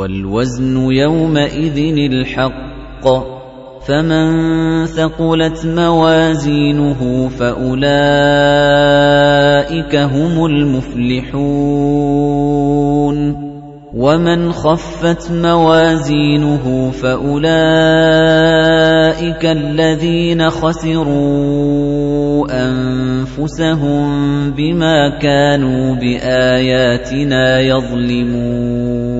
والوزن يومئذ الحق. فمن ثقلت موازينه فأولئك هم المفلحون. ومن خفت موازينه فأولئك الذين خسروا أنفسهم بما كانوا بآياتنا يظلمون.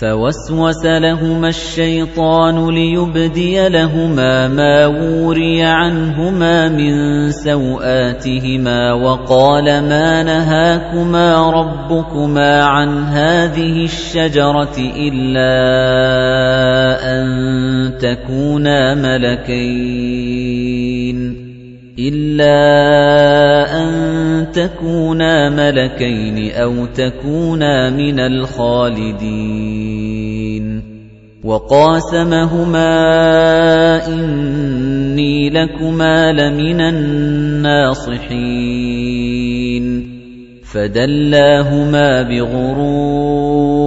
فَوَسْوَسَ لَهُمَا الشَّيْطَانُ لِيُبْدِيَ لَهُمَا مَا وُورِيَ عَنْهُمَا مِنْ سَوْآتِهِمَا وَقَالَ مَا نَهَاكُمَا رَبُّكُمَا عَنْ هَٰذِهِ الشَّجَرَةِ إِلَّا تَكُونَا مَلَكَيْنِ إِلَّا أَن تَكُونَا مَلَكَيْنِ أَوْ تَكُونَا مِنَ الْخَالِدِينَ وَقَاسَمَهُمَا إِنِّي لَكُمَا لَمِنَ النَّاصِحِينَ فَدَلَّاهُمَا بِغُرُورٍ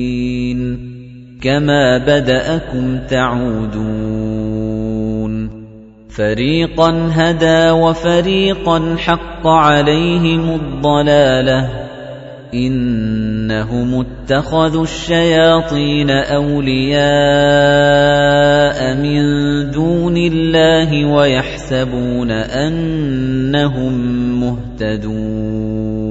كَمَا بَدَأَكُمْ تَعُودُونَ فَرِيقًا هَدَىٰ وَفَرِيقًا حَقَّ عَلَيْهِمُ الضَّلَالَةُ إِنَّهُمُ اتَّخَذُوا الشَّيَاطِينَ أَوْلِيَاءَ مِن دُونِ اللَّهِ وَيَحْسَبُونَ أَنَّهُم مُّهْتَدُونَ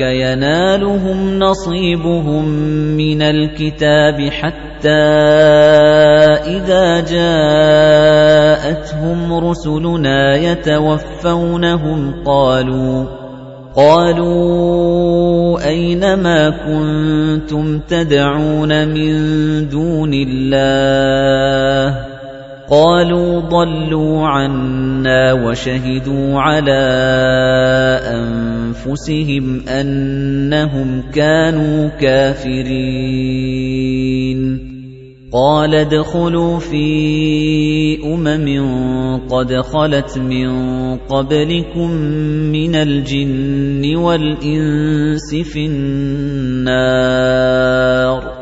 يَنَالُهُمْ نَصِيبُهُم مِّنَ الْكِتَابِ حَتَّى إِذَا جَاءَتْهُمْ رُسُلُنَا يَتَوَفَّوْنَهُمْ قَالُوا قَالُوا أَيْنَ مَا كُنتُمْ تَدْعُونَ مِن دُونِ اللَّهِ؟ قَالُوا ضَلُّوا عَنَّا وَشَهِدُوا عَلَى أَنفُسِهِمْ. أَنَّهُمْ كَانُوا كَافِرِينَ. قَالَ ادْخُلُوا فِي أُمَمٍ قَدْ خَلَتْ مِن قَبْلِكُم مِّنَ الْجِنِّ وَالْإِنسِ فِي النَّارِ.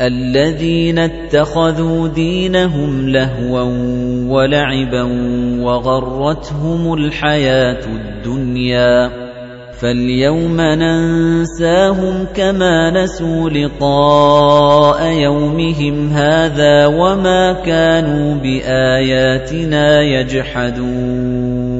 الَّذِينَ اتَّخَذُوا دِينَهُمْ لَهْوًا وَلَعِبًا وَغَرَّتْهُمُ الْحَيَاةُ الدُّنْيَا فَالْيَوْمَ نَنسَاهُمْ كَمَا نَسُوا لِقَاءَ يَوْمِهِمْ هَذَا وَمَا كَانُوا بِآيَاتِنَا يَجْحَدُونَ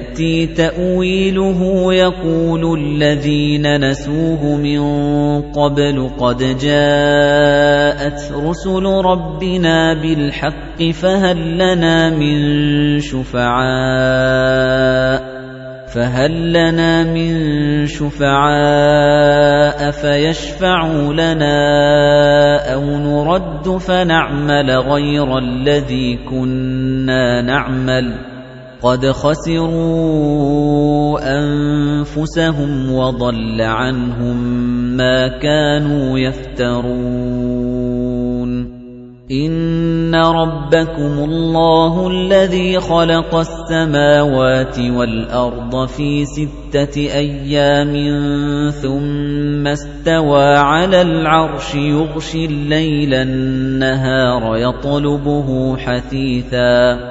تَأْوِيلُهُ يَقُولُ الَّذِينَ نَسُوهُ مِن قَبْلُ قَدْ جَاءَتْ رُسُلُ رَبِّنَا بِالْحَقِّ فَهَل لَّنَا مِن شُفَعَاءَ فَهَل لَّنَا مِن شُفَعَاءَ فَيَشْفَعُوا لَنَا أَوْ نُرَدُّ فَنَعْمَلَ غَيْرَ الَّذِي كُنَّا نَعْمَلُ قَدْ خَسِرُوا أَنفُسَهُمْ وَضَلَّ عَنْهُم مَّا كَانُوا يَفْتَرُونَ. إِنَّ رَبَّكُمُ اللَّهُ الَّذِي خَلَقَ السَّمَاوَاتِ وَالْأَرْضَ فِي سِتَّةِ أَيَّامٍ ثُمَّ اسْتَوَىٰ عَلَى الْعَرْشِ يُغْشِي اللَّيْلَ النَّهَارَ يَطْلُبُهُ حَثِيثًا.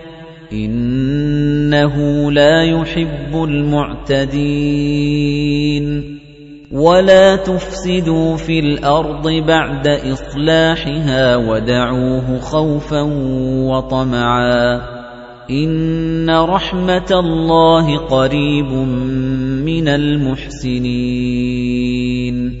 إِنَّهُ لَا يُحِبُّ الْمُعْتَدِينَ. وَلَا تُفْسِدُوا فِي الْأَرْضِ بَعْدَ إِصْلَاحِهَا وَادْعُوهُ خَوْفًا وَطَمَعًا. إِنَّ رَحْمَتَ اللَّهِ قَرِيبٌ مِنَ الْمُحْسِنِينَ.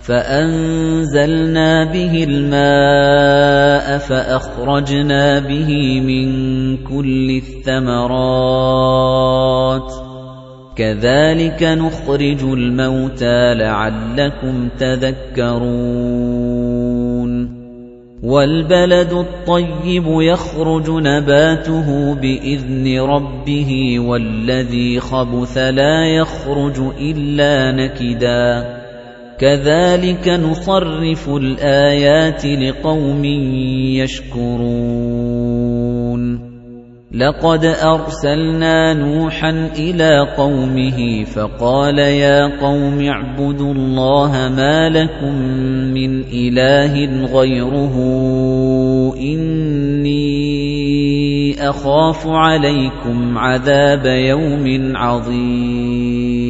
فأنزلنا به الماء فأخرجنا به من كل الثمرات. كذلك نخرج الموتى لعلكم تذكرون. والبلد الطيب يخرج نباته بإذن ربه والذي خبث لا يخرج إلا نكداً. كَذَلِكَ نُصَرِّفُ الْآيَاتِ لِقَوْمٍ يَشْكُرُونَ. لَقَدْ أَرْسَلْنَا نُوحًا إِلَى قَوْمِهِ فَقَالَ يَا قَوْمِ اعْبُدُوا اللَّهَ مَا لَكُمْ مِنْ إِلَٰهٍ غَيْرُهُ. إِنِّي أَخَافُ عَلَيْكُمْ عَذَابَ يَوْمٍ عَظِيمٍ.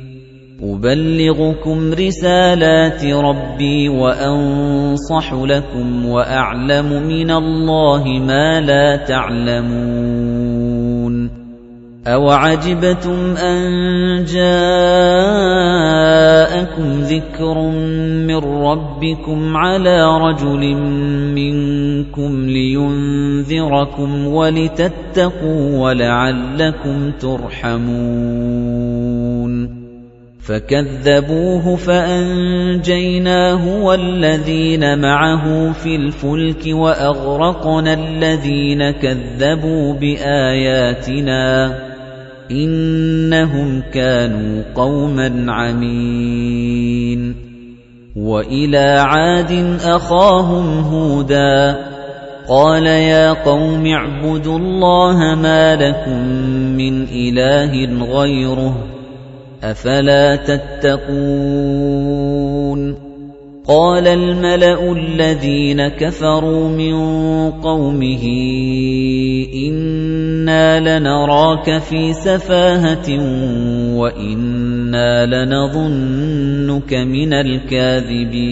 أُبَلِّغُكُمْ رِسَالَاتِ رَبِّي وَأَنصَحُ لَكُمْ وَأَعْلَمُ مِنَ اللَّهِ مَا لَا تَعْلَمُونَ أَوَعَجِبْتُمْ أَن جَاءَكُمْ ذِكْرٌ مِّن رَّبِّكُمْ عَلَىٰ رَجُلٍ مِّنكُمْ لِيُنذِرَكُمْ وَلِتَتَّقُوا وَلَعَلَّكُمْ تُرْحَمُونَ فَكَذَّبُوهُ فَأَنجَيْنَاهُ وَالَّذِينَ مَعَهُ فِي الْفُلْكِ وَأَغْرَقْنَا الَّذِينَ كَذَّبُوا بِآيَاتِنَا إِنَّهُمْ كَانُوا قَوْمًا عَمِينَ. وَإِلَى عَادٍ أَخَاهُمْ هُودًا قَالَ يَا قَوْمِ اعْبُدُوا اللَّهَ مَا لَكُمْ مِنْ إِلَٰهٍ غَيْرُهُ أَفَلَا تَتَّقُونَ قَالَ الْمَلَأُ الَّذِينَ كَفَرُوا مِن قَوْمِهِ إِنَّا لَنَرَاكَ فِي سَفَاهَةٍ وَإِنَّا لَنَظُنُّكَ مِنَ الْكَاذِبِينَ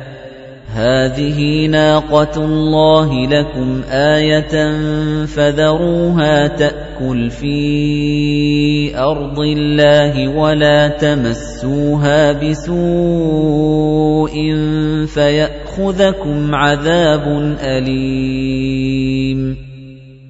هَٰذِهِ نَاقَةُ اللَّهِ لَكُمْ آيَةً فَذَرُوهَا تَأْكُلْ فِي أَرْضِ اللَّهِ وَلَا تَمَسُّوهَا بِسُوءٍ فَيَأْخُذَكُمْ عَذَابٌ أَلِيمٌ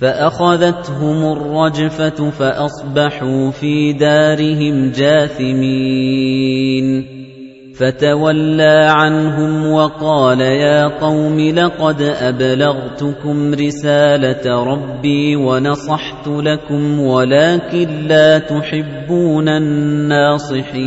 فَأَخَذَتْهُمُ الرَّجْفَةُ فَأَصْبَحُوا فِي دَارِهِمْ جَاثِمِينَ. فَتَوَلَّى عَنْهُمْ وَقَالَ يَا قَوْمِ لَقَدْ أَبْلَغْتُكُمْ رِسَالَةَ رَبِّي وَنَصَحْتُ لَكُمْ وَلَكِن لَّا تُحِبُّونَ النَّاصِحِينَ.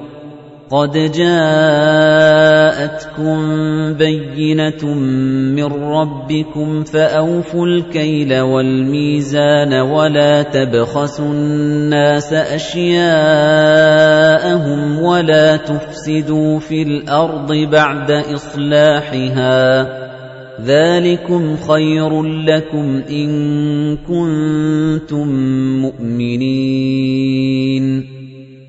قَدْ جَاءَتْكُم بَيِّنَةٌ مِّن رَّبِّكُمْ فَأَوْفُوا الْكَيْلَ وَالْمِيزَانَ وَلَا تَبْخَسُوا النَّاسَ أَشْيَاءَهُمْ وَلَا تُفْسِدُوا فِي الْأَرْضِ بَعْدَ إِصْلَاحِهَا ذَلِكُمْ خَيْرٌ لَّكُمْ إِن كُنتُم مُّؤْمِنِينَ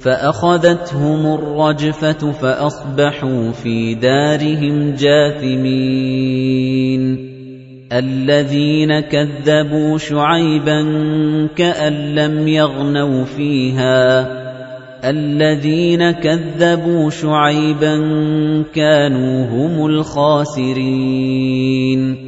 فَأَخَذَتْهُمُ الرَّجْفَةُ فَأَصْبَحُوا فِي دَارِهِمْ جَاثِمِينَ. الَّذِينَ كَذَّبُوا شُعَيْبًا كَأَن لَّمْ يَغْنَوْا فِيهَا. الَّذِينَ كَذَّبُوا شُعَيْبًا كَانُوا هُمُ الْخَاسِرِينَ.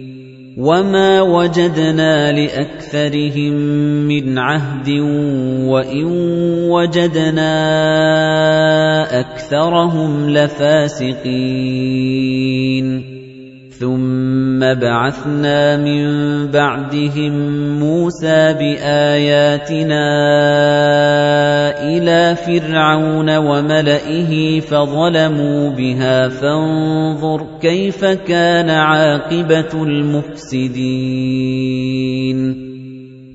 وَمَا وَجَدْنَا لِأَكْثَرِهِم مِّنْ عَهْدٍ وَإِن وَجَدْنَا أَكْثَرَهُمْ لَفَاسِقِينَ ثُمَّ بَعَثْنَا مِن بَعْدِهِم مُوسَىٰ بِآيَاتِنَا إِلَىٰ فِرْعَوْنَ وَمَلَئِهِ فَظَلَمُوا بِهَا فَانظُرْ كَيْفَ كَانَ عَاقِبَةُ الْمُفْسِدِينَ.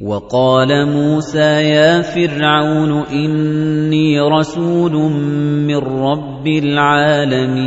وَقَالَ مُوسَىٰ يَا فِرْعَوْنُ إِنِّي رَسُولٌ مِّن رَّبِّ الْعَالَمِينَ.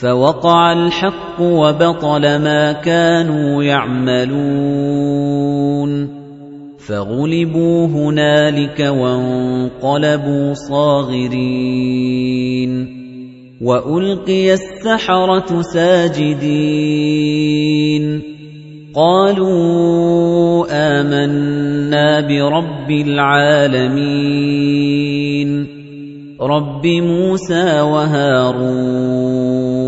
فَوَقَعَ الْحَقُّ وَبَطَلَ مَا كَانُوا يَعْمَلُونَ. فَغُلِبُوا هُنَالِكَ وَانقَلَبُوا صَاغِرِينَ. وَأُلْقِيَ السَّحَرَةُ سَاجِدِينَ. قَالُوا آمَنَّا بِرَبِّ الْعَالَمِينَ. رَبِّ مُوسَىٰ وَهَارُونَ.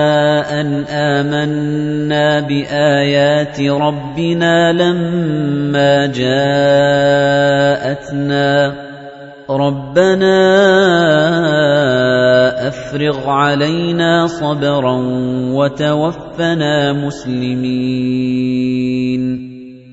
آمَنَّا بِآيَاتِ رَبِّنَا لَمَّا جَاءَتْنَا. رَبَّنَا أَفْرِغْ عَلَيْنَا صَبْرًا وَتَوَفَّنَا مُسْلِمِينَ.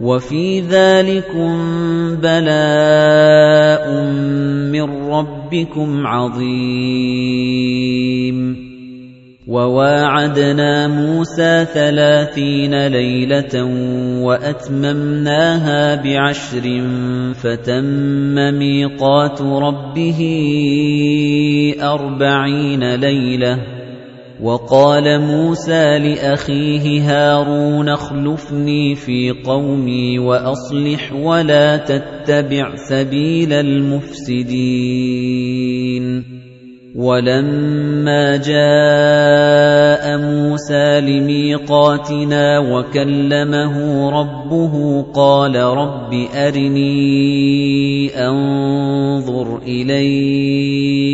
وَفِي ذَٰلِكُم بَلَاءٌ مِّن رَّبِّكُمْ عَظِيمٌ. وَوَاعَدْنَا مُوسَىٰ ثَلَاثِينَ لَيْلَةً وَأَتْمَمْنَاهَا بِعَشْرٍ فَتَمَّ مِيقَاتُ رَبِّهِ أَرْبَعِينَ لَيْلَةً ۚ وَقَالَ مُوسَىٰ لِأَخِيهِ هَارُونَ اخْلُفْنِي فِي قَوْمِي وَأَصْلِحْ وَلَا تَتَّبِعْ سَبِيلَ الْمُفْسِدِينَ. وَلَمَّا جَاءَ مُوسَىٰ لِمِيقَاتِنَا وَكَلَّمَهُ رَبُّهُ قَالَ رَبِّ أَرِنِي أَنظُرْ إِلَيْكَ ۚ.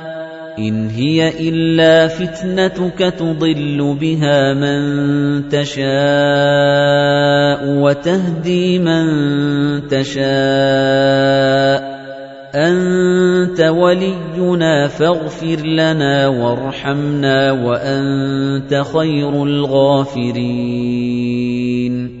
إِنْ هِيَ إِلَّا فِتْنَتُكَ تُضِلُّ بِهَا مَن تَشَاءُ وَتَهْدِي مَن تَشَاءُ. أَنتَ وَلِيُّنَا فَاغْفِرْ لَنَا وَارْحَمْنَا وَأَنتَ خَيْرُ الْغَافِرِينَ.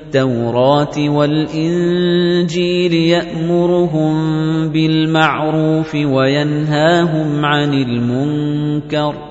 التَّوْرَاةِ وَالْإِنجِيلِ يَأْمُرُهُم بِالْمَعْرُوفِ وَيَنْهَاهُمْ عَنِ الْمُنكَرِ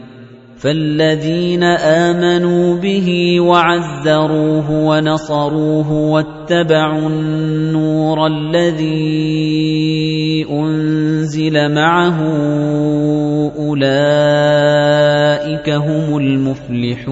فَالَّذِينَ آمَنُوا بِهِ وَعَزَّرُوهُ وَنَصَرُوهُ وَاتَّبَعُوا النُّورَ الَّذِي أُنزِلَ مَعَهُ أُولَئِكَ هُمُ الْمُفْلِحُونَ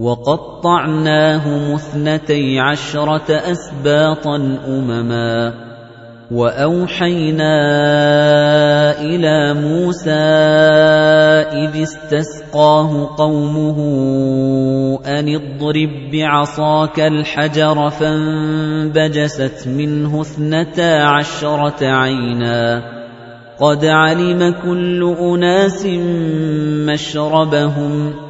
وَقَطَّعْنَاهُمُ اثْنَتَيْ عَشْرَةَ أَسْبَاطًا أُمَمًا وَأَوْحَيْنَا إِلَى مُوسَىٰ إِذِ اسْتَسْقَاهُ قَوْمُهُ أَنِ اضْرِب بِّعَصَاكَ الْحَجَرَ فَانبَجَسَتْ مِنْهُ اثْنَتَا عَشْرَةَ عَيْنًا قَدْ عَلِمَ كُلُّ أُنَاسٍ مَّشْرَبَهُمْ ۖ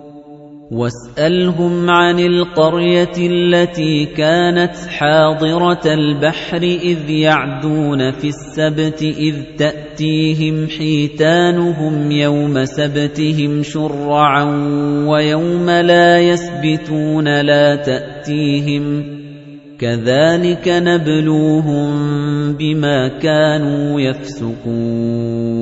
وَاسْأَلْهُمْ عَنِ الْقَرْيَةِ الَّتِي كَانَتْ حَاضِرَةَ الْبَحْرِ إِذْ يَعْدُونَ فِي السَّبْتِ إِذْ تَأْتِيهِمْ حِيتَانُهُمْ يَوْمَ سَبْتِهِمْ شُرَّعًا وَيَوْمَ لَا يَسْبِتُونَ لَا تَأْتِيهِمْ ۚ كَذَٰلِكَ نَبْلُوهُم بِمَا كَانُوا يَفْسُقُونَ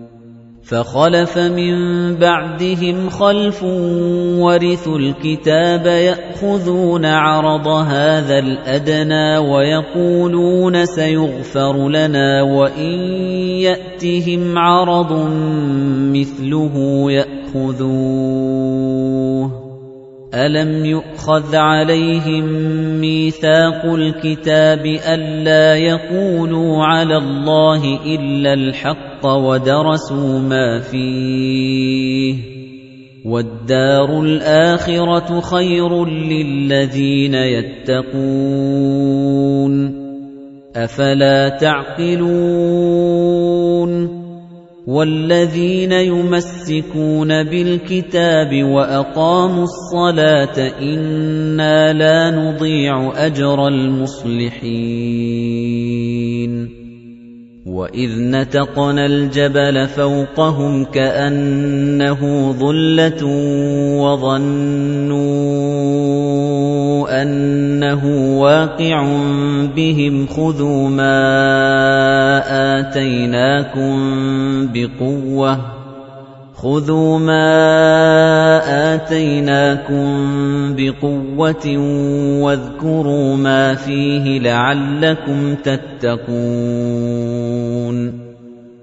فَخَلَفَ مِن بَعْدِهِمْ خَلْفٌ وَرِثُوا الْكِتَابَ يَأْخُذُونَ عَرَضَ هَٰذَا الْأَدْنَىٰ وَيَقُولُونَ سَيُغْفَرُ لَنَا وَإِن يَأْتِهِمْ عَرَضٌ مِّثْلُهُ يَأْخُذُوهُ. أَلَمْ يُؤْخَذْ عَلَيْهِم مِّيثَاقُ الْكِتَابِ أَلَّا يَقُولُوا عَلَى اللَّهِ إِلَّا الْحَقَّ وَدَرَسُوا مَا فِيهِ ۗ وَالدَّارُ الْآخِرَةُ خَيْرٌ لِّلَّذِينَ يَتَّقُونَ أَفَلَا تَعْقِلُونَ وَالَّذِينَ يُمَسِّكُونَ بِالْكِتَابِ وَأَقَامُوا الصَّلَاةَ إِنَّا لَا نُضِيعُ أَجْرَ الْمُصْلِحِينَ وَإِذْ نَتَقْنَا الْجَبَلَ فَوْقَهُمْ كَأَنَّهُ ظُلَّةٌ وَظَنُّوا أَنَّهُ وَاقِعٌ بِهِمْ خُذُوا مَا آتَيْنَاكُمْ بِقُوَّةٍ خُذُوا مَا آتَيْنَاكُمْ بِقُوَّةٍ وَاذْكُرُوا مَا فِيهِ لَعَلَّكُمْ تَتَّقُونَ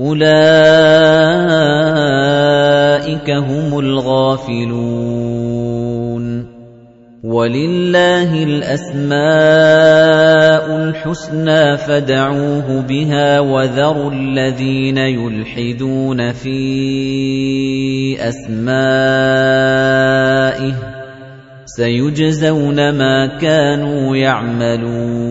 أُولَئِكَ هُمُ الْغَافِلُونَ. وَلِلَّهِ الْأَسْمَاءُ الْحُسْنَى فَادْعُوهُ بِهَا وَذَرُوا الَّذِينَ يُلْحِدُونَ فِي أَسْمَائِهِ سَيُجْزَوْنَ مَا كَانُوا يَعْمَلُونَ.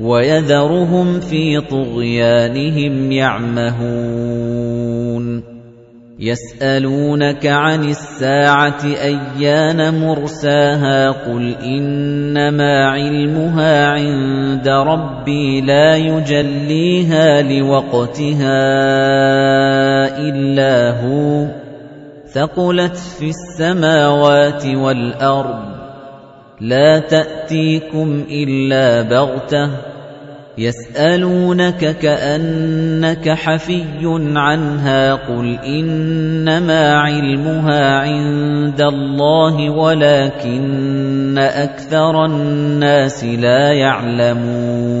وَيَذَرُهُمْ فِي طُغْيَانِهِمْ يَعْمَهُونَ. يَسْأَلُونَكَ عَنِ السَّاعَةِ أَيَّانَ مُرْسَاهَا؟ قُلْ إِنَّمَا عِلْمُهَا عِندَ رَبِّي لَا يُجَلِّيهَا لِوَقْتِهَا إِلَّا هُوَ. ثَقُلَتْ فِي السَّمَاوَاتِ وَالْأَرْضِ لَا تَأْتِيكُمْ إِلَّا بَغْتَةً يَسْأَلُونَكَ كَأَنَّكَ حَفِيٌّ عَنْهَا قُلْ إِنَّمَا عِلْمُهَا عِندَ اللَّهِ وَلَكِنَّ أَكْثَرَ النَّاسِ لَا يَعْلَمُونَ.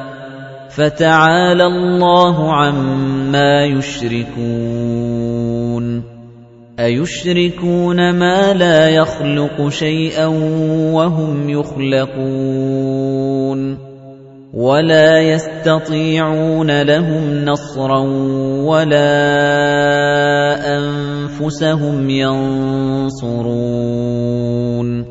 فَتَعَالَى اللَّهُ عَمَّا يُشْرِكُونَ. أَيُشْرِكُونَ مَا لَا يَخْلُقُ شَيْئًا وَهُمْ يُخْلَقُونَ. وَلَا يَسْتَطِيعُونَ لَهُمْ نَصْرًا وَلَا أَنفُسَهُمْ يَنصُرُونَ.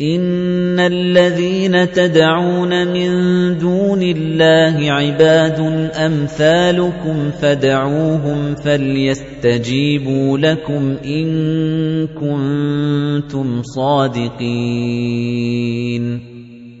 إِنَّ الَّذِينَ تَدْعُونَ مِن دُونِ اللَّهِ عِبَادٌ أَمْثَالُكُمْ فَادْعُوهُمْ فَلْيَسْتَجِيبُوا لَكُمْ إِن كُنتُمْ صَادِقِينَ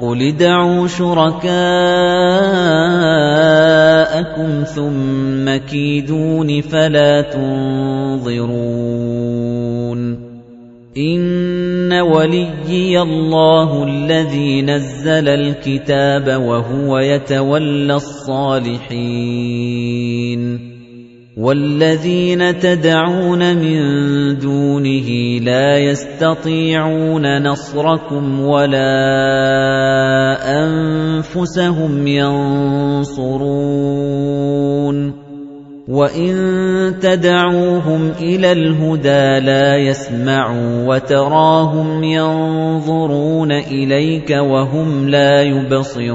قُلِ ادْعُوا شُرَكَاءَكُمْ ثُمَّ كِيدُونِ فَلَا تُنظِرُونِ إِنَّ وَلِيِّيَ اللَّهُ الَّذِي نَزَّلَ الْكِتَابَ وَهُوَ يَتَوَلَّى الصَّالِحِينَ وَالَّذِينَ تَدْعُونَ مِن دُونِهِ لَا يَسْتَطِيعُونَ نَصْرَكُمْ وَلَا أَنفُسَهُمْ يَنصُرُونَ وَإِن تَدْعُوهُمْ إِلَى الْهُدَىٰ لَا يَسْمَعُوا وَتَرَاهُمْ يَنظُرُونَ إِلَيْكَ وَهُمْ لَا يُبْصِرُونَ